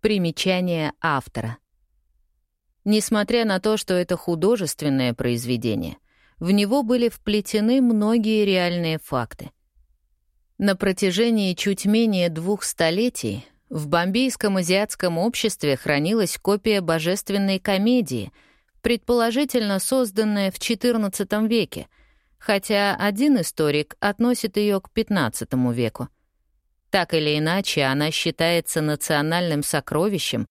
Примечание автора. Несмотря на то, что это художественное произведение, в него были вплетены многие реальные факты. На протяжении чуть менее двух столетий в бомбейском азиатском обществе хранилась копия божественной комедии, предположительно созданная в XIV веке, хотя один историк относит ее к XV веку. Так или иначе, она считается национальным сокровищем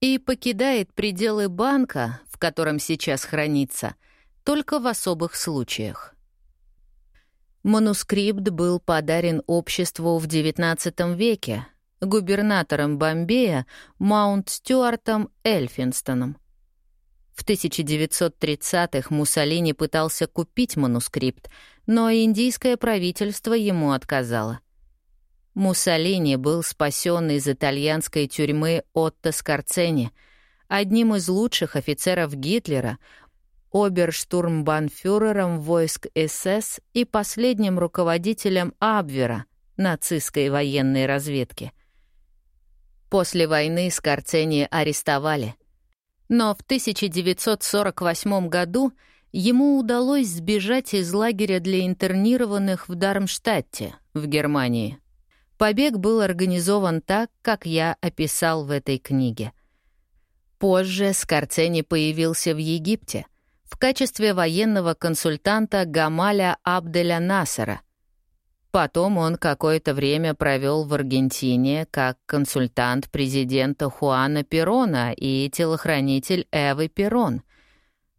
и покидает пределы банка, в котором сейчас хранится, только в особых случаях. Манускрипт был подарен обществу в XIX веке губернатором Бомбея Маунт Стюартом Эльфинстоном. В 1930-х Муссолини пытался купить манускрипт, но индийское правительство ему отказало. Муссолини был спасен из итальянской тюрьмы Отто Скорцени, одним из лучших офицеров Гитлера, оберштурмбанфюрером войск СС и последним руководителем Абвера, нацистской военной разведки. После войны Скорцени арестовали. Но в 1948 году ему удалось сбежать из лагеря для интернированных в Дармштадте, в Германии. Побег был организован так, как я описал в этой книге. Позже Скорцени появился в Египте в качестве военного консультанта Гамаля Абделя Насара. Потом он какое-то время провел в Аргентине как консультант президента Хуана Перона и телохранитель Эвы Перон.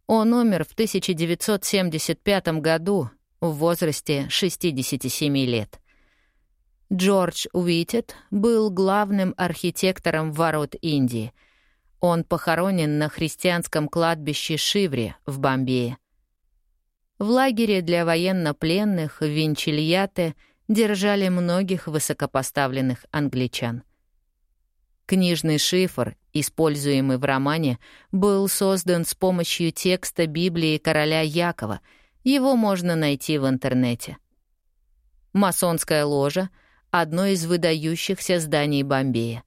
Он умер в 1975 году в возрасте 67 лет. Джордж Уитет был главным архитектором ворот Индии. Он похоронен на христианском кладбище Шивре в Бомбее. В лагере для военнопленных в Винчильяте держали многих высокопоставленных англичан. Книжный шифр, используемый в романе, был создан с помощью текста Библии короля Якова. Его можно найти в интернете. Масонская ложа — одно из выдающихся зданий Бомбея.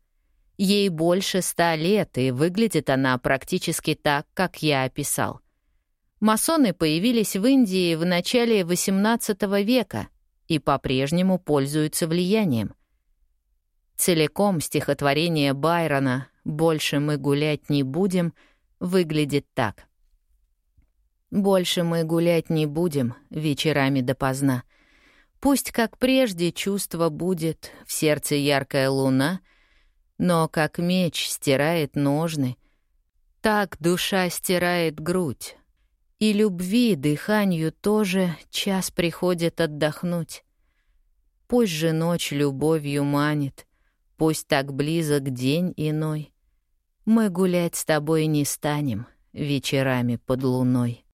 Ей больше ста лет, и выглядит она практически так, как я описал. Масоны появились в Индии в начале XVIII века и по-прежнему пользуются влиянием. Целиком стихотворение Байрона «Больше мы гулять не будем» выглядит так. «Больше мы гулять не будем вечерами допоздна. Пусть, как прежде, чувство будет, в сердце яркая луна, но как меч стирает ножны, так душа стирает грудь. И любви, дыханию тоже час приходит отдохнуть. Пусть же ночь любовью манит, пусть так близок день иной. Мы гулять с тобой не станем вечерами под луной.